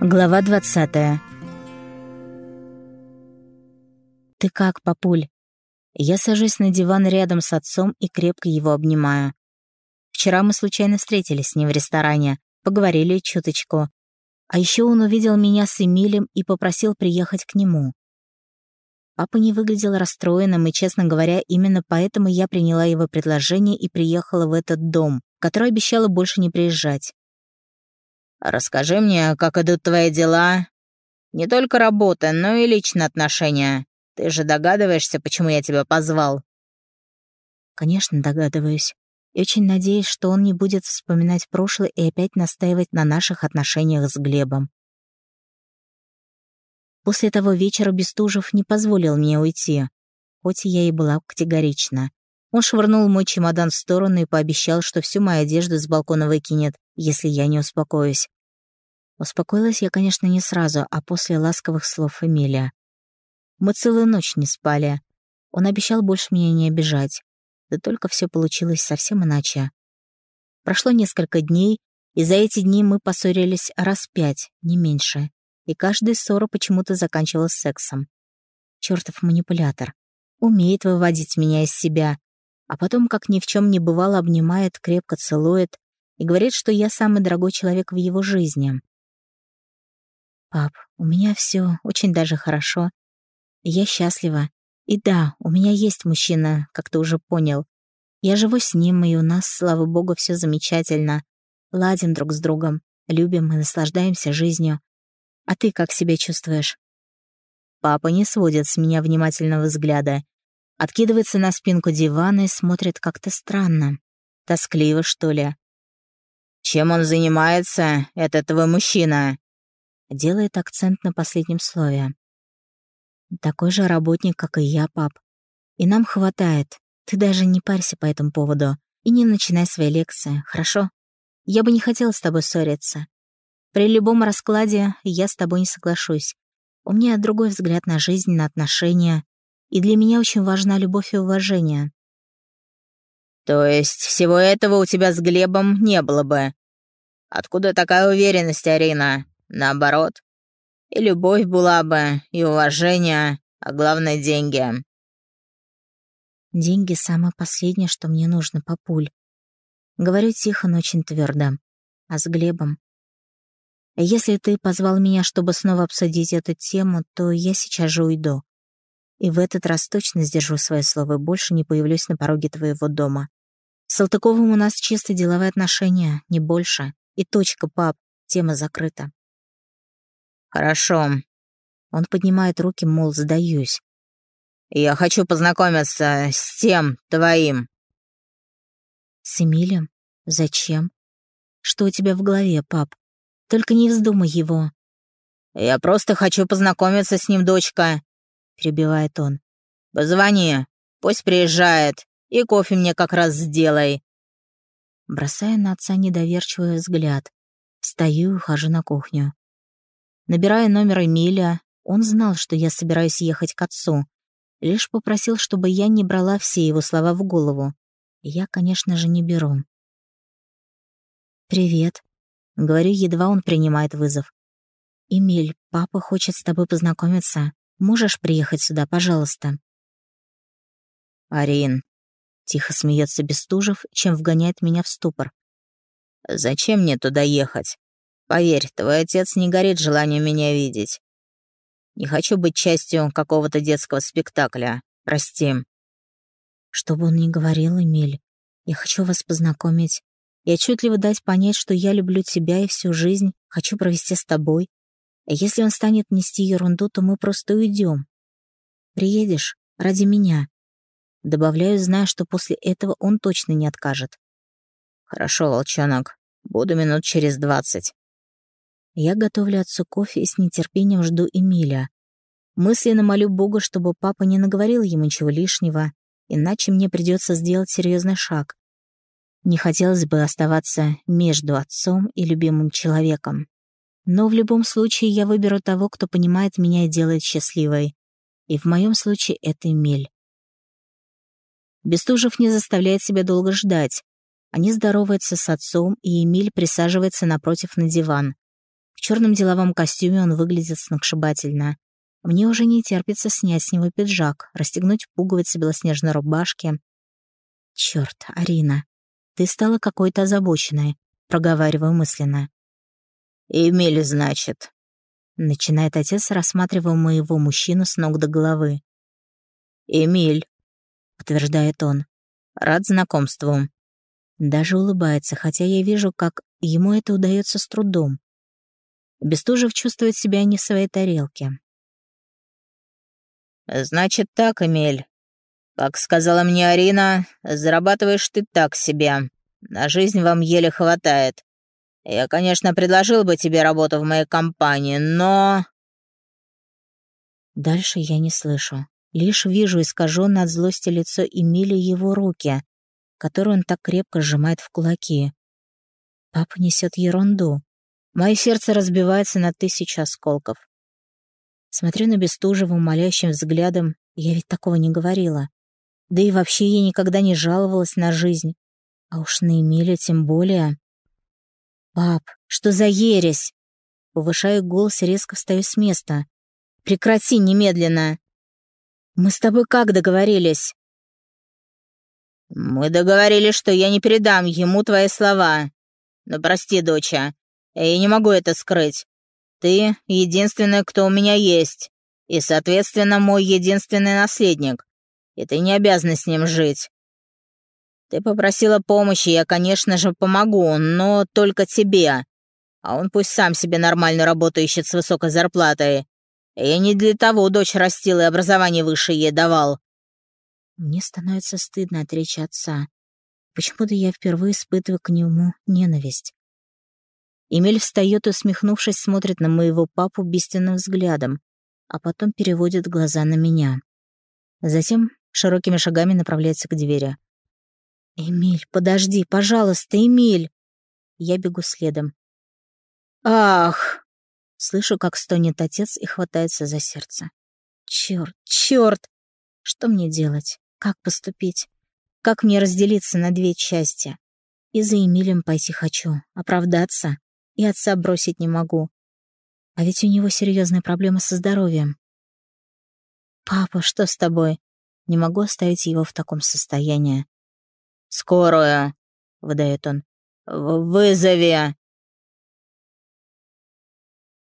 Глава двадцатая. «Ты как, папуль?» Я сажусь на диван рядом с отцом и крепко его обнимаю. Вчера мы случайно встретились с ним в ресторане, поговорили чуточку. А еще он увидел меня с Эмилем и попросил приехать к нему. Папа не выглядел расстроенным, и, честно говоря, именно поэтому я приняла его предложение и приехала в этот дом, который обещала больше не приезжать. «Расскажи мне, как идут твои дела. Не только работа, но и личные отношения. Ты же догадываешься, почему я тебя позвал?» «Конечно, догадываюсь. И очень надеюсь, что он не будет вспоминать прошлое и опять настаивать на наших отношениях с Глебом. После того вечера Бестужев не позволил мне уйти, хоть я и была категорична. Он швырнул мой чемодан в сторону и пообещал, что всю мою одежду с балкона выкинет, если я не успокоюсь. Успокоилась я, конечно, не сразу, а после ласковых слов Эмилия. Мы целую ночь не спали. Он обещал больше меня не обижать. Да только все получилось совсем иначе. Прошло несколько дней, и за эти дни мы поссорились раз пять, не меньше. И каждая ссора почему-то заканчивалась сексом. Чёртов манипулятор. Умеет выводить меня из себя, а потом, как ни в чем не бывало, обнимает, крепко целует и говорит, что я самый дорогой человек в его жизни. «Пап, у меня все очень даже хорошо. Я счастлива. И да, у меня есть мужчина, как ты уже понял. Я живу с ним, и у нас, слава богу, все замечательно. Ладим друг с другом, любим и наслаждаемся жизнью. А ты как себя чувствуешь?» Папа не сводит с меня внимательного взгляда Откидывается на спинку дивана и смотрит как-то странно. Тоскливо, что ли. «Чем он занимается, этот твой мужчина?» Делает акцент на последнем слове. «Такой же работник, как и я, пап. И нам хватает. Ты даже не парься по этому поводу. И не начинай свои лекции, хорошо? Я бы не хотела с тобой ссориться. При любом раскладе я с тобой не соглашусь. У меня другой взгляд на жизнь, на отношения и для меня очень важна любовь и уважение. То есть всего этого у тебя с Глебом не было бы? Откуда такая уверенность, Арина? Наоборот. И любовь была бы, и уважение, а главное — деньги. Деньги — самое последнее, что мне нужно, папуль. Говорю тихо, но очень твердо. А с Глебом? Если ты позвал меня, чтобы снова обсудить эту тему, то я сейчас же уйду. И в этот раз точно сдержу свое слово и больше не появлюсь на пороге твоего дома. С Салтыковым у нас чисто деловые отношения, не больше. И точка, пап, тема закрыта. Хорошо. Он поднимает руки, мол, сдаюсь. Я хочу познакомиться с тем твоим. С Эмилем? Зачем? Что у тебя в голове, пап? Только не вздумай его. Я просто хочу познакомиться с ним, дочка. — перебивает он. «Позвони, пусть приезжает, и кофе мне как раз сделай». Бросая на отца недоверчивый взгляд, встаю и хожу на кухню. Набирая номер Эмиля, он знал, что я собираюсь ехать к отцу, лишь попросил, чтобы я не брала все его слова в голову. Я, конечно же, не беру. «Привет», — говорю, едва он принимает вызов. «Эмиль, папа хочет с тобой познакомиться. Можешь приехать сюда, пожалуйста?» «Арин», — тихо смеется Бестужев, чем вгоняет меня в ступор. «Зачем мне туда ехать? Поверь, твой отец не горит желанием меня видеть. Не хочу быть частью какого-то детского спектакля. Прости». Что бы он ни говорил, Эмиль, я хочу вас познакомить и отчетливо дать понять, что я люблю тебя и всю жизнь хочу провести с тобой, если он станет нести ерунду, то мы просто уйдем. Приедешь ради меня. Добавляю, зная, что после этого он точно не откажет. Хорошо, волчонок. Буду минут через двадцать. Я готовлю отцу кофе и с нетерпением жду Эмиля. Мысленно молю Бога, чтобы папа не наговорил ему ничего лишнего, иначе мне придется сделать серьезный шаг. Не хотелось бы оставаться между отцом и любимым человеком. Но в любом случае я выберу того, кто понимает меня и делает счастливой. И в моем случае это Эмиль. Бестужев не заставляет себя долго ждать. Они здороваются с отцом, и Эмиль присаживается напротив на диван. Черном деловом костюме он выглядит сногсшибательно. Мне уже не терпится снять с него пиджак, расстегнуть пуговицы белоснежной рубашки. Черт, Арина, ты стала какой-то озабоченной, проговариваю мысленно. «Эмиль, значит», — начинает отец, рассматривая моего мужчину с ног до головы. «Эмиль», — подтверждает он, — «рад знакомству». Даже улыбается, хотя я вижу, как ему это удается с трудом. Бестужев чувствует себя не в своей тарелке. «Значит так, Эмиль. Как сказала мне Арина, зарабатываешь ты так себе. На жизнь вам еле хватает. Я, конечно, предложил бы тебе работу в моей компании, но...» Дальше я не слышу. Лишь вижу искаженное от злости лицо Эмили его руки, которые он так крепко сжимает в кулаки. Папа несет ерунду. Мое сердце разбивается на тысячу осколков. Смотрю на Бестужева умоляющим взглядом, я ведь такого не говорила. Да и вообще я никогда не жаловалась на жизнь. А уж на Эмилию тем более. «Пап, что за ересь?» Повышаю голос и резко встаю с места. «Прекрати немедленно!» «Мы с тобой как договорились?» «Мы договорились, что я не передам ему твои слова. Но прости, доча, я не могу это скрыть. Ты — единственный, кто у меня есть, и, соответственно, мой единственный наследник, и ты не обязана с ним жить. Ты попросила помощи, я, конечно же, помогу, но только тебе. А он пусть сам себе нормальную работу ищет с высокой зарплатой. Я не для того дочь растил и образование высшее ей давал. Мне становится стыдно от речи отца. Почему-то я впервые испытываю к нему ненависть. Эмиль встает и, усмехнувшись, смотрит на моего папу бесственным взглядом, а потом переводит глаза на меня. Затем широкими шагами направляется к двери. «Эмиль, подожди, пожалуйста, Эмиль!» Я бегу следом. «Ах!» Слышу, как стонет отец и хватается за сердце. «Чёрт, чёрт! Что мне делать? Как поступить? Как мне разделиться на две части? И за Эмилем пойти хочу, оправдаться, и отца бросить не могу. А ведь у него серьезные проблемы со здоровьем. «Папа, что с тобой?» Не могу оставить его в таком состоянии. «Скорую!» — выдает он. «Вызови!»